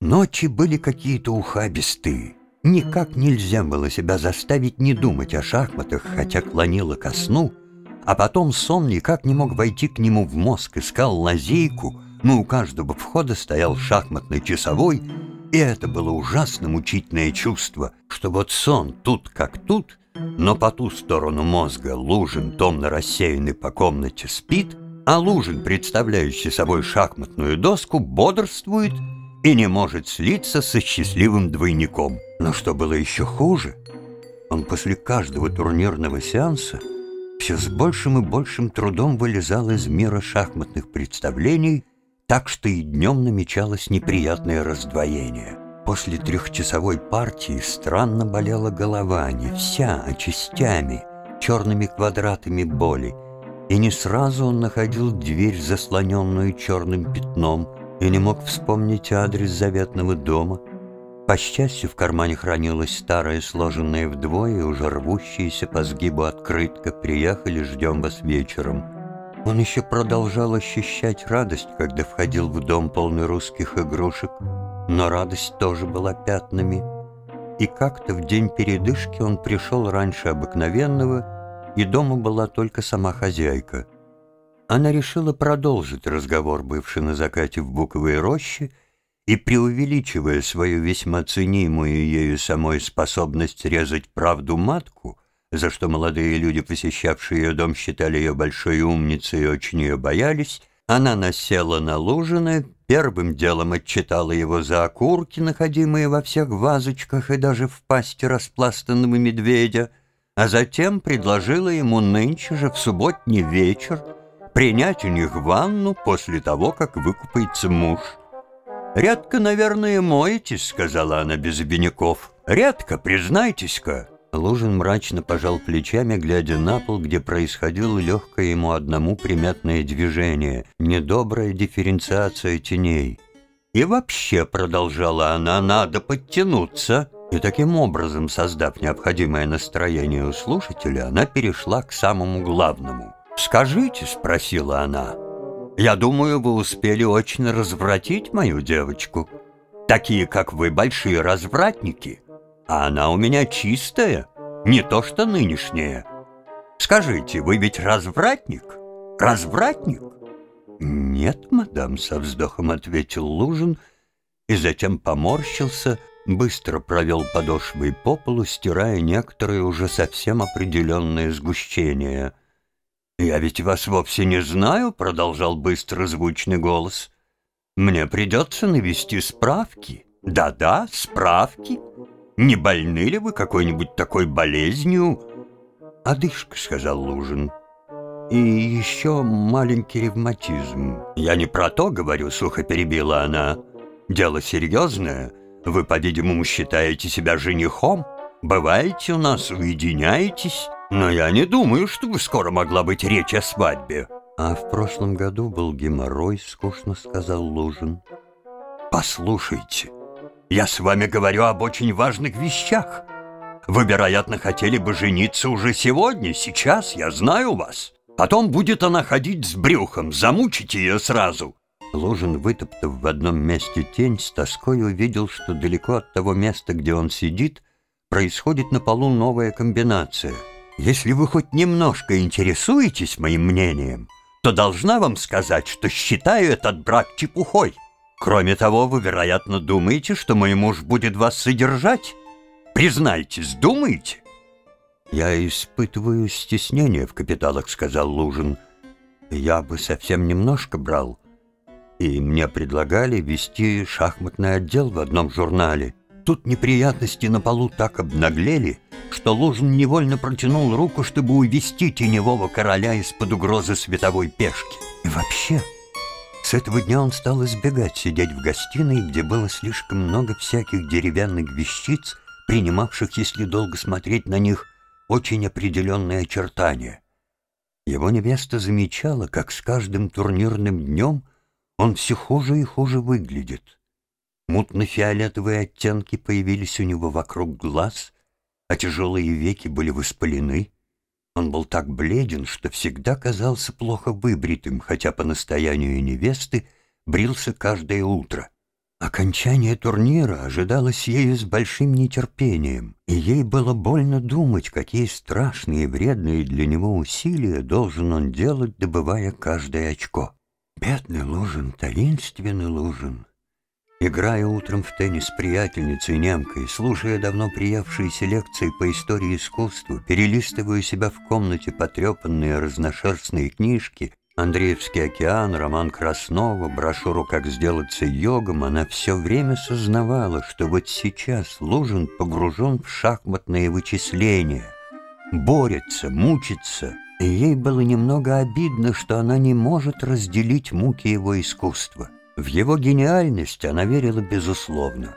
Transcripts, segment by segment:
Ночи были какие-то ухабистые. Никак нельзя было себя заставить не думать о шахматах, хотя клонило ко сну, а потом сон никак не мог войти к нему в мозг, искал лазейку, но у каждого входа стоял шахматный часовой, и это было ужасно мучительное чувство, что вот сон тут как тут, но по ту сторону мозга Лужин, томно рассеянный по комнате, спит, а Лужин, представляющий собой шахматную доску, бодрствует — и не может слиться со счастливым двойником. Но что было еще хуже, он после каждого турнирного сеанса все с большим и большим трудом вылезал из мира шахматных представлений, так что и днем намечалось неприятное раздвоение. После трехчасовой партии странно болела голова, не вся, а частями, черными квадратами боли, и не сразу он находил дверь, заслоненную черным пятном, и не мог вспомнить адрес заветного дома. По счастью, в кармане хранилась старая, сложенная вдвое, уже рвущаяся по сгибу открытка «Приехали, ждем вас вечером». Он еще продолжал ощущать радость, когда входил в дом полный русских игрушек, но радость тоже была пятнами. И как-то в день передышки он пришел раньше обыкновенного, и дома была только сама хозяйка — она решила продолжить разговор, бывший на закате в буковой роще, и, преувеличивая свою весьма ценимую ею самой способность резать правду матку, за что молодые люди, посещавшие ее дом, считали ее большой умницей и очень ее боялись, она насела на Лужина, первым делом отчитала его за окурки, находимые во всех вазочках и даже в пасти распластанного медведя, а затем предложила ему нынче же в субботний вечер принять у них ванну после того, как выкупается муж. «Редко, наверное, моетесь», — сказала она без обиняков. «Редко, признайтесь-ка». Лужин мрачно пожал плечами, глядя на пол, где происходило легкое ему одному приметное движение, недобрая дифференциация теней. «И вообще», — продолжала она, — «надо подтянуться». И таким образом, создав необходимое настроение у слушателя, она перешла к самому главному — «Скажите», — спросила она, — «я думаю, вы успели очень развратить мою девочку. Такие, как вы, большие развратники, а она у меня чистая, не то что нынешняя. Скажите, вы ведь развратник? Развратник?» «Нет, мадам», — со вздохом ответил Лужин, и затем поморщился, быстро провел подошвой по полу, стирая некоторые уже совсем определенные сгущения — «Я ведь вас вовсе не знаю», — продолжал быстро звучный голос. «Мне придется навести справки. Да-да, справки. Не больны ли вы какой-нибудь такой болезнью?» «Одышка», — сказал Лужин. «И еще маленький ревматизм». «Я не про то говорю», — сухо перебила она. «Дело серьезное. Вы, по-видимому, считаете себя женихом? Бываете у нас, уединяетесь?» Но я не думаю, чтобы скоро могла быть речь о свадьбе. А в прошлом году был геморрой, скучно сказал Лужин. Послушайте, я с вами говорю об очень важных вещах. Вы, вероятно, хотели бы жениться уже сегодня, сейчас, я знаю вас. Потом будет она ходить с брюхом, замучите ее сразу. Лужин, вытоптав в одном месте тень, с тоской увидел, что далеко от того места, где он сидит, происходит на полу новая комбинация — если вы хоть немножко интересуетесь моим мнением, то должна вам сказать, что считаю этот брак чепухой. Кроме того, вы, вероятно, думаете, что мой муж будет вас содержать? Признайтесь, думаете?» «Я испытываю стеснение в капиталах», — сказал Лужин. «Я бы совсем немножко брал. И мне предлагали вести шахматный отдел в одном журнале. Тут неприятности на полу так обнаглели, что Лужин невольно протянул руку, чтобы увести теневого короля из-под угрозы световой пешки. И вообще, с этого дня он стал избегать сидеть в гостиной, где было слишком много всяких деревянных вещиц, принимавших, если долго смотреть на них, очень определенные очертания. Его невеста замечала, как с каждым турнирным днем он все хуже и хуже выглядит. Мутно-фиолетовые оттенки появились у него вокруг глаз — а тяжелые веки были воспалены. Он был так бледен, что всегда казался плохо выбритым, хотя по настоянию невесты брился каждое утро. Окончание турнира ожидалось ею с большим нетерпением, и ей было больно думать, какие страшные и вредные для него усилия должен он делать, добывая каждое очко. Бедный Лужин, таинственный Лужин. Играя утром в теннис с приятельницей немкой, слушая давно приевшиеся лекции по истории искусства, перелистывая себя в комнате потрепанные разношерстные книжки, Андреевский океан, роман Краснова, брошюру «Как сделаться йогом», она все время сознавала, что вот сейчас Лужин погружен в шахматные вычисления, борется, мучится, и ей было немного обидно, что она не может разделить муки его искусства. В его гениальность она верила безусловно.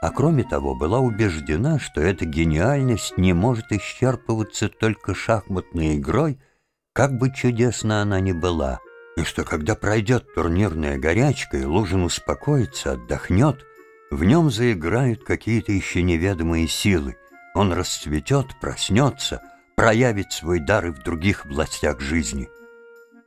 А кроме того, была убеждена, что эта гениальность не может исчерпываться только шахматной игрой – как бы чудесна она ни была, и что когда пройдет турнирная горячка и Лужин успокоится, отдохнет, в нем заиграют какие-то еще неведомые силы. Он расцветет, проснется, проявит свой дар и в других областях жизни.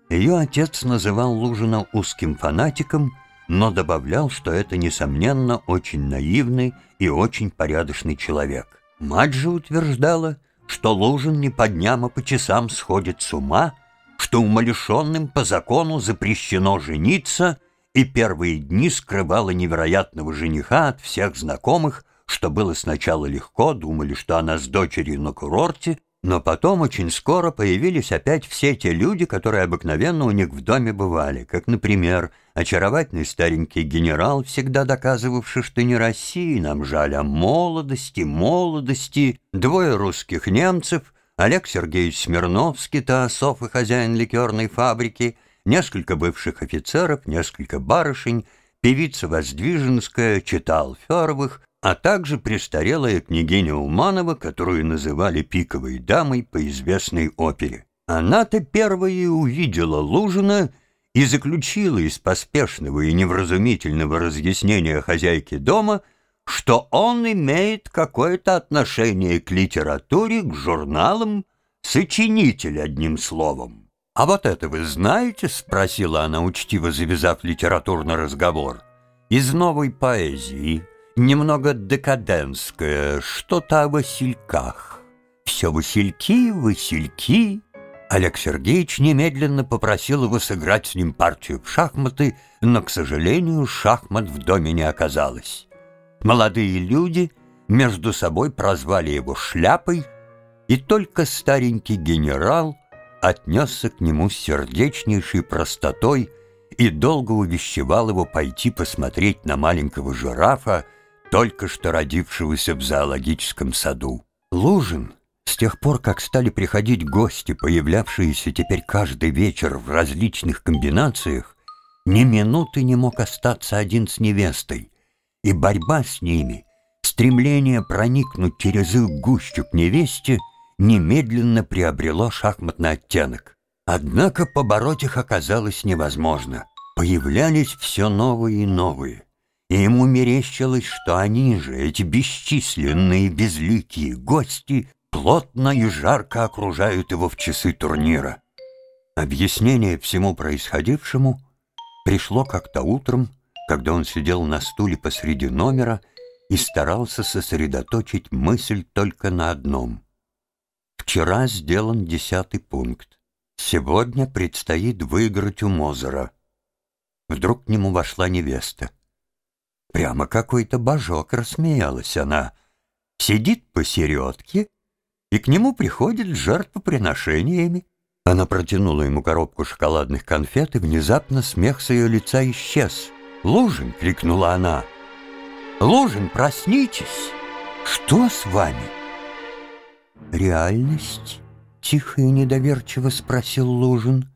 Ее отец называл Лужина узким фанатиком, но добавлял, что это, несомненно, очень наивный и очень порядочный человек. Мать же утверждала, что Лужин не по дням, а по часам сходит с ума, что умалишенным по закону запрещено жениться, и первые дни скрывала невероятного жениха от всех знакомых, что было сначала легко, думали, что она с дочерью на курорте, но потом очень скоро появились опять все те люди, которые обыкновенно у них в доме бывали, как, например, очаровательный старенький генерал, всегда доказывавший, что не России нам жаль, а молодости, молодости, двое русских немцев, Олег Сергеевич Смирновский, Таосов и хозяин ликерной фабрики, несколько бывших офицеров, несколько барышень, певица Воздвиженская, читал Феровых, а также престарелая княгиня Уманова, которую называли пиковой дамой по известной опере. Она-то первая увидела Лужина и заключила из поспешного и невразумительного разъяснения хозяйки дома, что он имеет какое-то отношение к литературе, к журналам, сочинитель, одним словом. «А вот это вы знаете?» — спросила она, учтиво завязав литературный разговор. «Из новой поэзии» немного декаденское, что-то о васильках. Все васильки, васильки. Олег Сергеевич немедленно попросил его сыграть с ним партию в шахматы, но, к сожалению, шахмат в доме не оказалось. Молодые люди между собой прозвали его «шляпой», и только старенький генерал отнесся к нему с сердечнейшей простотой и долго увещевал его пойти посмотреть на маленького жирафа, только что родившегося в зоологическом саду. Лужин, с тех пор, как стали приходить гости, появлявшиеся теперь каждый вечер в различных комбинациях, ни минуты не мог остаться один с невестой, и борьба с ними, стремление проникнуть через их гущу к невесте немедленно приобрело шахматный оттенок. Однако побороть их оказалось невозможно. Появлялись все новые и новые и ему мерещилось, что они же, эти бесчисленные безликие гости, плотно и жарко окружают его в часы турнира. Объяснение всему происходившему пришло как-то утром, когда он сидел на стуле посреди номера и старался сосредоточить мысль только на одном. Вчера сделан десятый пункт. Сегодня предстоит выиграть у Мозера. Вдруг к нему вошла невеста. Прямо какой-то божок, рассмеялась она. Сидит посередке, и к нему приходит жертвоприношениями. Она протянула ему коробку шоколадных конфет, и внезапно смех с ее лица исчез. «Лужин!» — крикнула она. «Лужин, проснитесь! Что с вами?» «Реальность?» — тихо и недоверчиво спросил Лужин.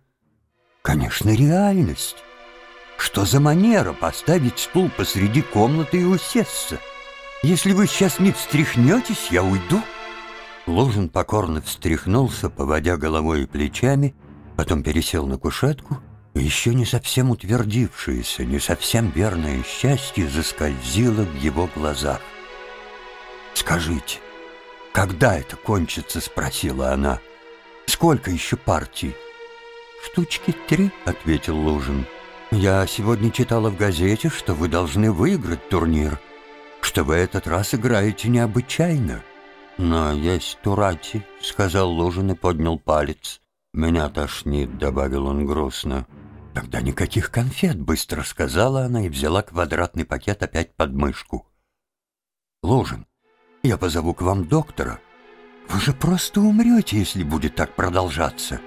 «Конечно, реальность. Что за манера поставить стул посреди комнаты и усесться? Если вы сейчас не встряхнетесь, я уйду». Лужин покорно встряхнулся, поводя головой и плечами, потом пересел на кушетку, и еще не совсем утвердившееся, не совсем верное счастье заскользило в его глазах. «Скажите, когда это кончится?» — спросила она. «Сколько еще партий?» «Штучки три», — ответил Лужин. «Я сегодня читала в газете, что вы должны выиграть турнир, что вы этот раз играете необычайно». «Но есть турати», — сказал Лужин и поднял палец. «Меня тошнит», — добавил он грустно. «Тогда никаких конфет», — быстро сказала она и взяла квадратный пакет опять под мышку. «Лужин, я позову к вам доктора. Вы же просто умрете, если будет так продолжаться».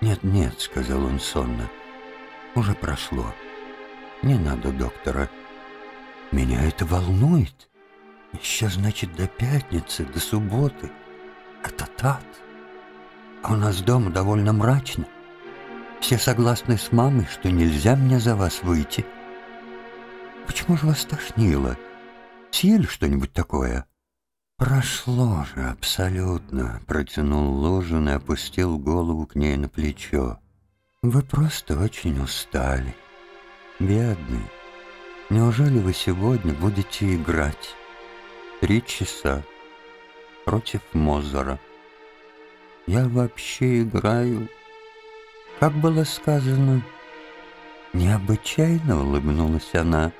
«Нет-нет», — сказал он сонно, — «уже прошло. Не надо доктора. Меня это волнует. Еще, значит, до пятницы, до субботы. Это тат. А у нас дома довольно мрачно. Все согласны с мамой, что нельзя мне за вас выйти. Почему же вас тошнило? Съели что-нибудь такое?» «Прошло же абсолютно», — протянул Лужин и опустил голову к ней на плечо. «Вы просто очень устали. Бедный. Неужели вы сегодня будете играть? Три часа против Мозера. Я вообще играю, как было сказано, необычайно улыбнулась она.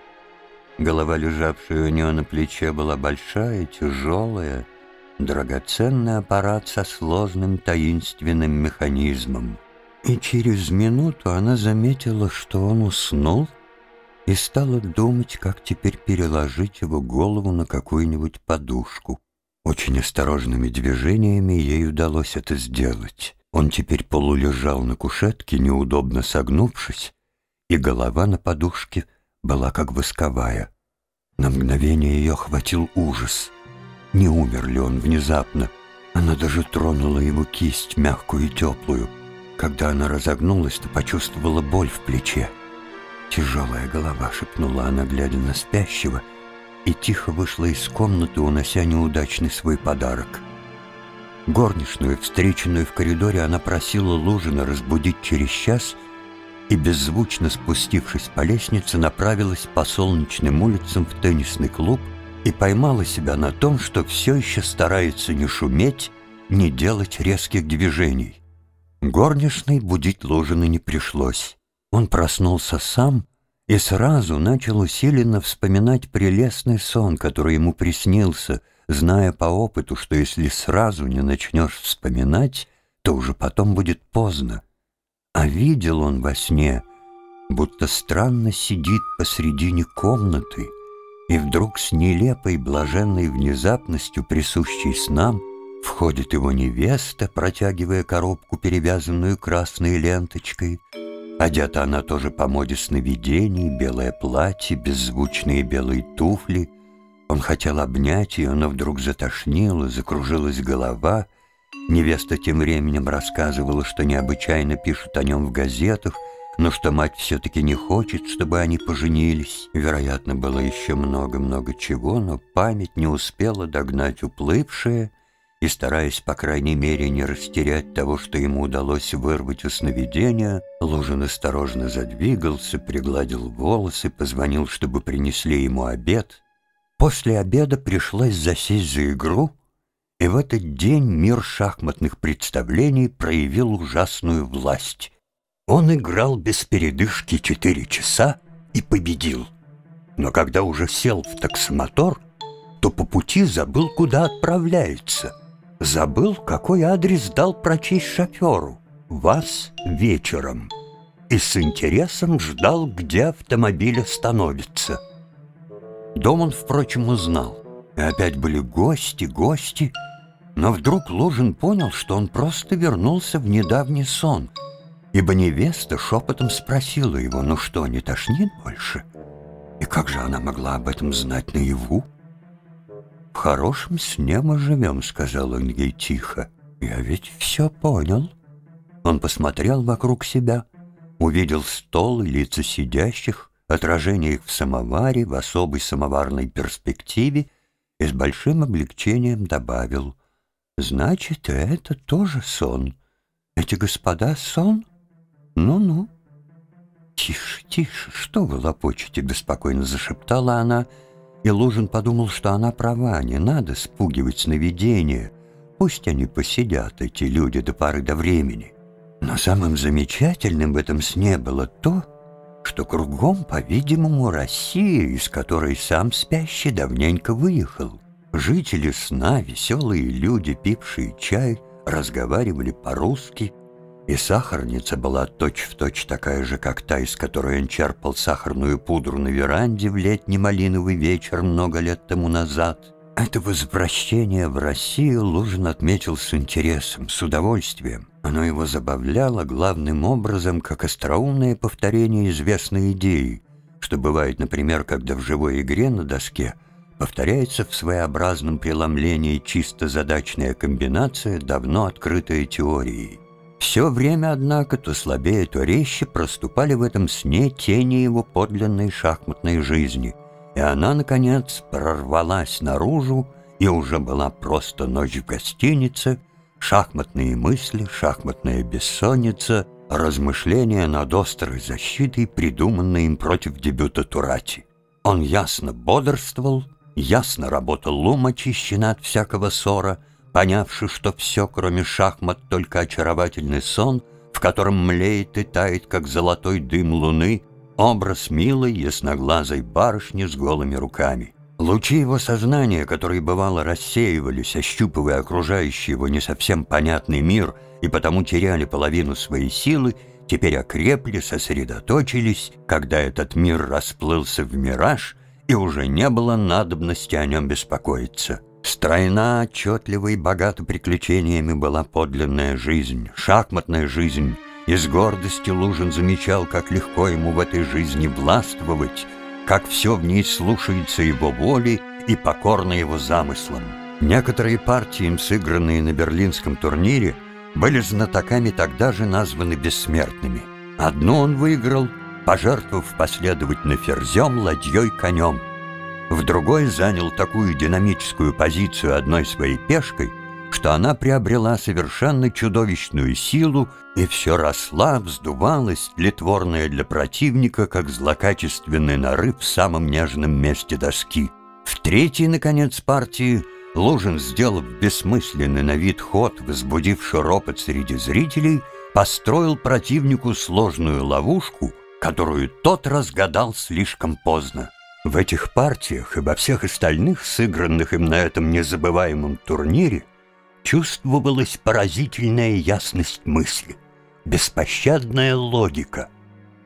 Голова, лежавшая у нее на плече, была большая, тяжелая, драгоценный аппарат со сложным таинственным механизмом. И через минуту она заметила, что он уснул, и стала думать, как теперь переложить его голову на какую-нибудь подушку. Очень осторожными движениями ей удалось это сделать. Он теперь полулежал на кушетке, неудобно согнувшись, и голова на подушке — была как восковая. На мгновение ее охватил ужас. Не умер ли он внезапно? Она даже тронула его кисть, мягкую и теплую. Когда она разогнулась, то почувствовала боль в плече. «Тяжелая голова», — шепнула она, глядя на спящего, и тихо вышла из комнаты, унося неудачный свой подарок. Горничную, встреченную в коридоре, она просила Лужина разбудить через час — и, беззвучно спустившись по лестнице, направилась по солнечным улицам в теннисный клуб и поймала себя на том, что все еще старается не шуметь, не делать резких движений. Горничной будить Лужины не пришлось. Он проснулся сам и сразу начал усиленно вспоминать прелестный сон, который ему приснился, зная по опыту, что если сразу не начнешь вспоминать, то уже потом будет поздно. А видел он во сне, будто странно сидит посредине комнаты, и вдруг с нелепой блаженной внезапностью, присущей снам, входит его невеста, протягивая коробку, перевязанную красной ленточкой. Одета она тоже по моде сновидений, белое платье, беззвучные белые туфли. Он хотел обнять ее, но вдруг затошнило, закружилась голова — Невеста тем временем рассказывала, что необычайно пишут о нем в газетах, но что мать все-таки не хочет, чтобы они поженились. Вероятно, было еще много-много чего, но память не успела догнать уплывшее, и, стараясь, по крайней мере, не растерять того, что ему удалось вырвать у сновидения, Лужин осторожно задвигался, пригладил волосы, позвонил, чтобы принесли ему обед. После обеда пришлось засесть за игру — и в этот день мир шахматных представлений проявил ужасную власть. Он играл без передышки четыре часа и победил. Но когда уже сел в таксомотор, то по пути забыл, куда отправляется. Забыл, какой адрес дал прочесть шоферу. Вас вечером. И с интересом ждал, где автомобиль остановится. Дом он, впрочем, узнал. И опять были гости, гости — но вдруг Лужин понял, что он просто вернулся в недавний сон, ибо невеста шепотом спросила его, ну что, не тошнит больше? И как же она могла об этом знать наяву? «В хорошем сне мы живем», — сказал он ей тихо. «Я ведь все понял». Он посмотрел вокруг себя, увидел стол лица сидящих, отражение их в самоваре, в особой самоварной перспективе и с большим облегчением добавил Значит, это тоже сон. Эти господа сон? Ну-ну. Тише, тише, что вы лопочете, беспокойно зашептала она, и Лужин подумал, что она права, не надо спугивать сновидения. Пусть они посидят, эти люди, до поры до времени. Но самым замечательным в этом сне было то, что кругом, по-видимому, Россия, из которой сам спящий давненько выехал. Жители сна, веселые люди, пившие чай, разговаривали по-русски, и сахарница была точь-в-точь точь такая же, как та, из которой он черпал сахарную пудру на веранде в летний малиновый вечер много лет тому назад. Это возвращение в Россию Лужин отметил с интересом, с удовольствием. Оно его забавляло главным образом, как остроумное повторение известной идеи, что бывает, например, когда в живой игре на доске повторяется в своеобразном преломлении чисто задачная комбинация, давно открытая теорией. Все время, однако, то слабее, то резче проступали в этом сне тени его подлинной шахматной жизни, и она, наконец, прорвалась наружу, и уже была просто ночь в гостинице, шахматные мысли, шахматная бессонница, размышления над острой защитой, придуманной им против дебюта Турати. Он ясно бодрствовал, ясно работал ум, очищенный от всякого ссора, понявши, что все, кроме шахмат, только очаровательный сон, в котором млеет и тает, как золотой дым луны, образ милой, ясноглазой барышни с голыми руками. Лучи его сознания, которые бывало рассеивались, ощупывая окружающий его не совсем понятный мир и потому теряли половину своей силы, теперь окрепли, сосредоточились, когда этот мир расплылся в мираж, и уже не было надобности о нем беспокоиться. Стройна, отчетлива и богата приключениями была подлинная жизнь, шахматная жизнь, и с гордостью Лужин замечал, как легко ему в этой жизни властвовать, как все в ней слушается его воли и покорно его замыслам. Некоторые партии, им сыгранные на берлинском турнире, были знатоками тогда же названы бессмертными. Одну он выиграл, пожертвовав последовательно ферзем, ладьей, конем – в другой занял такую динамическую позицию одной своей пешкой, что она приобрела совершенно чудовищную силу и все росла, вздувалась, тлетворная для противника, как злокачественный нарыв в самом нежном месте доски. В третьей, наконец, партии Лужин, сделав бессмысленный на вид ход, возбудивший ропот среди зрителей, построил противнику сложную ловушку, которую тот разгадал слишком поздно. В этих партиях и во всех остальных, сыгранных им на этом незабываемом турнире, чувствовалась поразительная ясность мысли, беспощадная логика.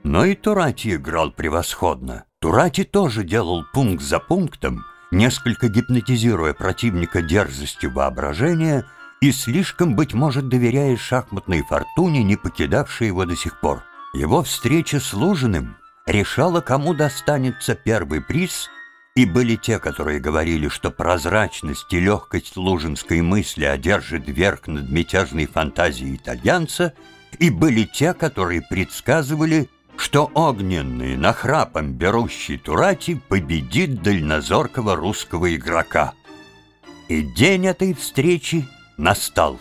Но и Турати играл превосходно. Турати тоже делал пункт за пунктом, несколько гипнотизируя противника дерзостью воображения и слишком, быть может, доверяя шахматной фортуне, не покидавшей его до сих пор. Его встреча с Лужиным решала, кому достанется первый приз, и были те, которые говорили, что прозрачность и легкость лужинской мысли одержит верх над мятежной фантазией итальянца, и были те, которые предсказывали, что огненный, нахрапом берущий Турати победит дальнозоркого русского игрока. И день этой встречи настал.